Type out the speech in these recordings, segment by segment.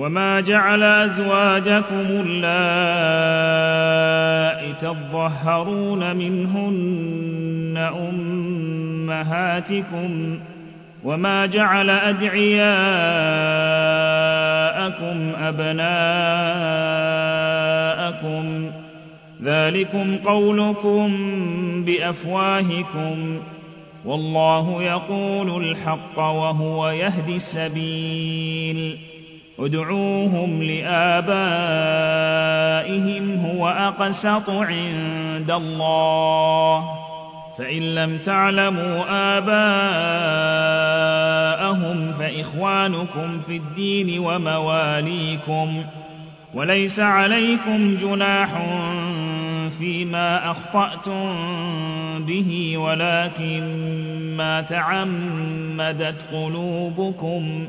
وما جعل ازواجكم اللائي تظهرون منهن امهاتكم وما جعل ادعياءكم ابناءكم ذلكم قولكم بافواهكم والله يقول الحق وهو يهدي السبيل ادعوهم لآبائهم هو أقسط عند الله. فإن لم تعلموا آباءهم فإخوانكم في الدين ومواليكم. وليس عليكم جناح فيما أخطأتم به ولكن ما تعمدت قلوبكم.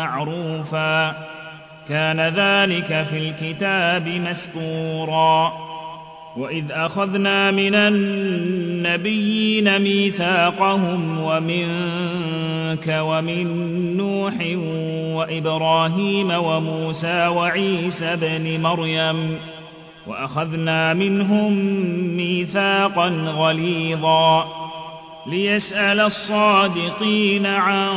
معروفا. كان ذلك في الكتاب مسطورا وإذ أخذنا من النبيين ميثاقهم ومنك ومن نوح وإبراهيم وموسى وعيسى بن مريم. وأخذنا منهم ميثاقا غليظا. ليسأل الصادقين عن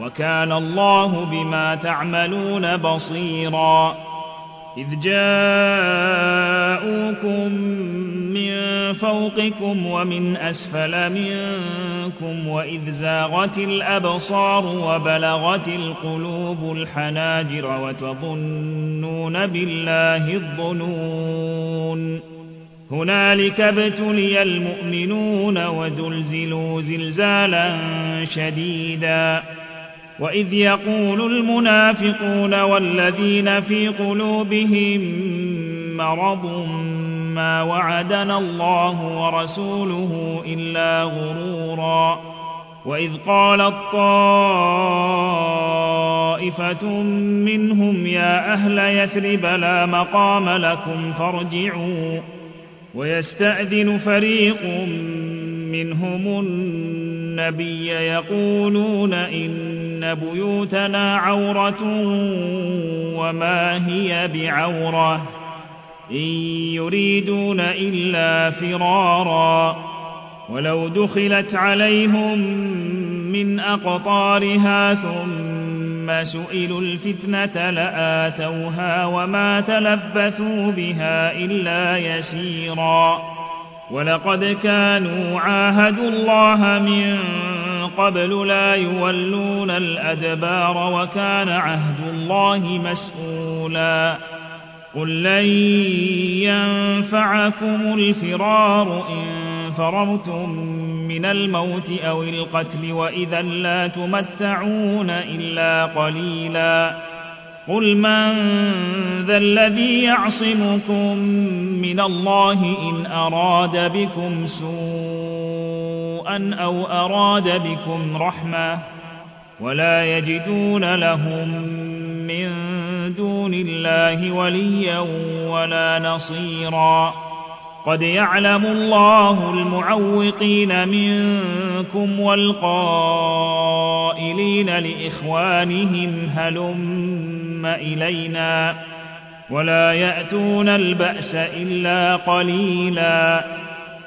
وكان الله بما تعملون بصيرا. إذ جاءوكم من فوقكم ومن أسفل منكم وإذ زاغت الأبصار وبلغت القلوب الحناجر وتظنون بالله الظنون. هنالك ابتلي المؤمنون وزلزلوا زلزالا شديدا. واذ يقول المنافقون والذين في قلوبهم مرض ما وعدنا الله ورسوله الا غرورا واذ قالت طائفه منهم يا أهل يثرب لا مقام لكم فارجعوا ويستاذن فريق منهم النبي يقولون ان بيوتنا عوره وما هي بعوره ان يريدون الا فرارا ولو دخلت عليهم من اقطارها ثم سئلوا الفتنه لاتوها وما تلبثوا بها الا يسيرا ولقد كانوا عاهدوا الله من قبل لا يولون الأدبار وكان عهد الله مسؤولا. قل لن ينفعكم الفرار إن فررتم من الموت أو القتل وإذا لا تمتعون إلا قليلا. قل من ذا الذي يعصمكم من الله إن أراد بكم سوءا أو أراد بكم رحمة ولا يجدون لهم من دون الله وليا ولا نصيرا. قد يعلم الله المعوقين منكم والقائلين لإخوانهم هلم إلينا ولا يأتون البأس إلا قليلا.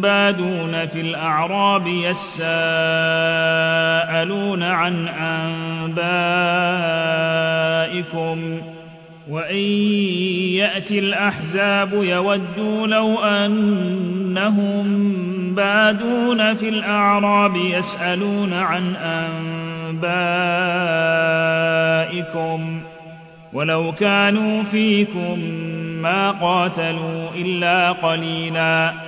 بادون في الأعراب يساءلون عن أنبائكم وإن يأتي الأحزاب يودوا لو أنهم بادون في الأعراب يسألون عن أنبائكم ولو كانوا فيكم ما قاتلوا إلا قليلا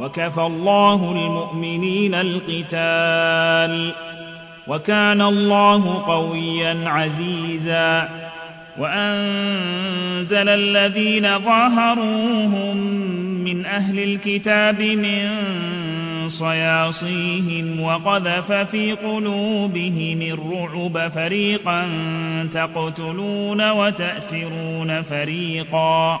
وكفى الله المؤمنين القتال وكان الله قويا عزيزا وأنزل الذين ظاهروهم من أهل الكتاب من صياصيهم وقذف في قلوبهم الرعب فريقا تقتلون وتأسرون فريقا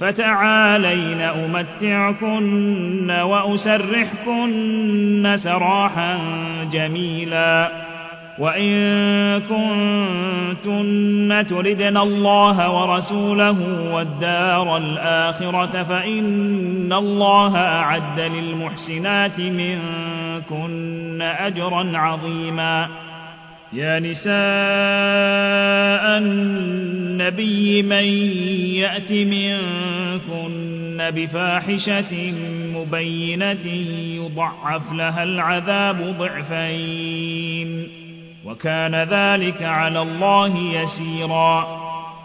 فتعالين أمتعكن وأسرحكن سراحا جميلا. وإن كنتن تردن الله ورسوله والدار الآخرة فإن الله أعد للمحسنات منكن أجرا عظيما. يا نساء النبي من يأت منكن بفاحشة مبينة يضعف لها العذاب ضعفين وكان ذلك على الله يسيرا.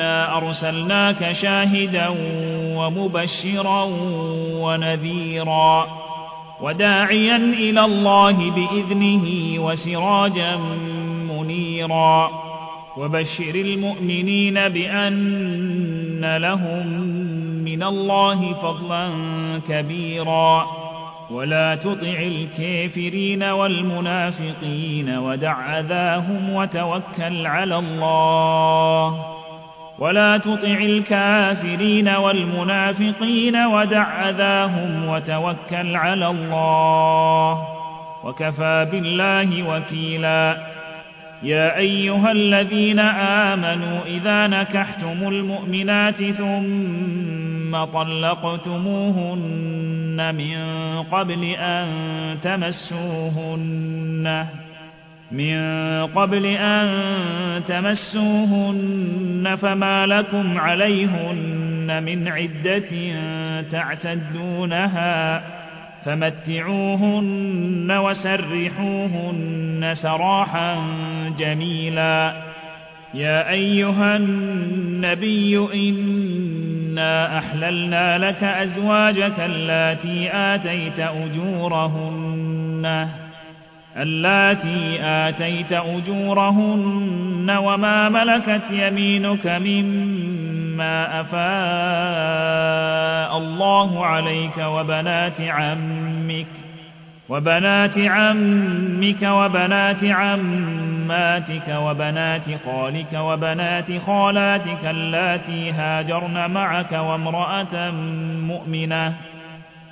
انا ارسلناك شاهدا ومبشرا ونذيرا وداعيا إلى الله بإذنه وسراجا منيرا وبشر المؤمنين بأن لهم من الله فضلا كبيرا ولا تطع الكافرين والمنافقين ودع اذاهم وتوكل على الله ولا تطع الكافرين والمنافقين ودع أذاهم وتوكل على الله وكفى بالله وكيلا. يا أيها الذين آمنوا إذا نكحتم المؤمنات ثم طلقتموهن من قبل أن تمسوهن من قبل أن تمسوهن فما لكم عليهن من عدة تعتدونها فمتعوهن وسرحوهن سراحا جميلا. يا أيها النبي إنا أحللنا لك أزواجك اللاتي آتيت أجورهن. اللاتي آتيت أجورهن وما ملكت يمينك مما أفاء الله عليك وبنات عمك وبنات عمك وبنات عماتك وبنات خالك وبنات خالاتك اللاتي هاجرن معك وامرأة مؤمنة.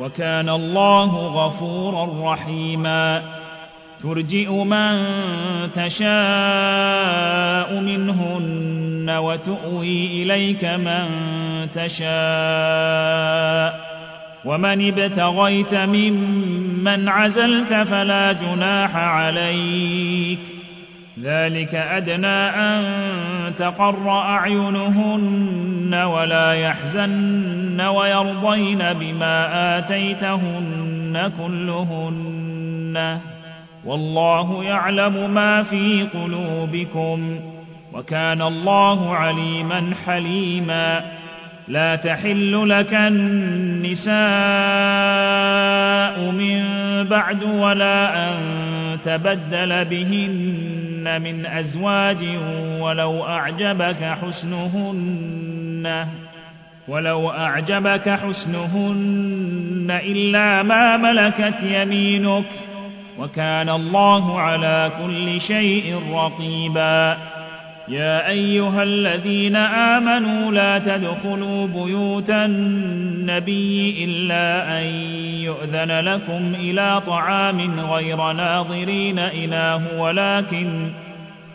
وكان الله غفورا رحيما. ترجئ من تشاء منهن وتؤوي إليك من تشاء. ومن ابتغيت ممن عزلت فلا جناح عليك. ذلك أدنى أن تقر أعينهن ولا يحزن ويرضين بما آتيتهن كلهن. والله يعلم ما في قلوبكم وكان الله عليما حليما. لا تحل لك النساء من بعد ولا أن تبدل بهن من أزواج ولو أعجبك حسنهن ولو أعجبك حسنهن إلا ما ملكت يمينك وكان الله على كل شيء رقيبا يا أيها الذين آمنوا لا تدخلوا بيوت النبي إلا أن يؤذن لكم إلى طعام غير ناظرين إله ولكن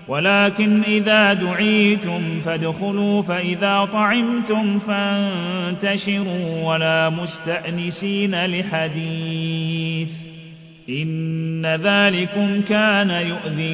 ولكن إذا دعيتم فادخلوا فإذا طعمتم فانتشروا ولا مستأنسين لحديث. إن ذلكم كان يؤذي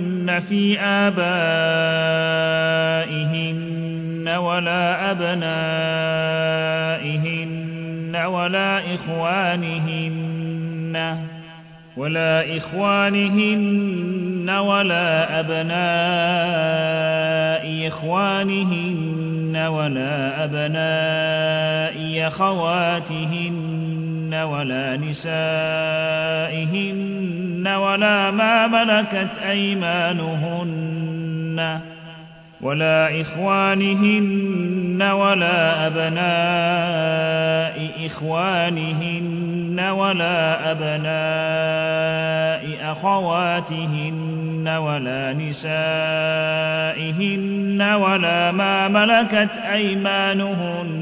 في آبائهن ولا أبنائهن ولا إخوانهن ولا إخوانهن ولا أبناء إخوانهن ولا أبناء أخواتهن ولا نسائهن ولا ما ملكت أيمانهن ولا إخوانهن ولا أبناء إخوانهن ولا أبناء أخواتهن ولا نسائهن ولا ما ملكت أيمانهن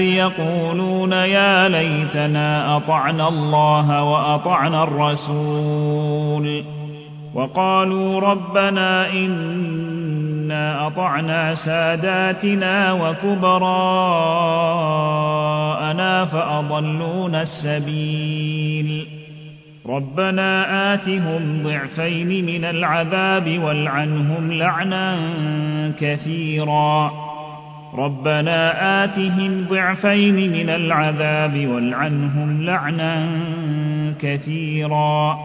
يقولون يا ليتنا أطعنا الله وأطعنا الرسول وقالوا ربنا إنا أطعنا ساداتنا وكبراءنا فأضلونا السبيل. ربنا آتهم ضعفين من العذاب والعنهم لعنا كثيرا. ربنا آتهم ضعفين من العذاب والعنهم لعنا كثيرا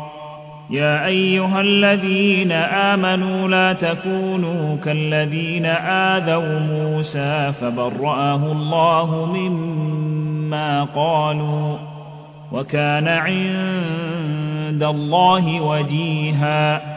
يا أيها الذين آمنوا لا تكونوا كالذين آذوا موسى فبرأه الله مما قالوا وكان عند الله وجيها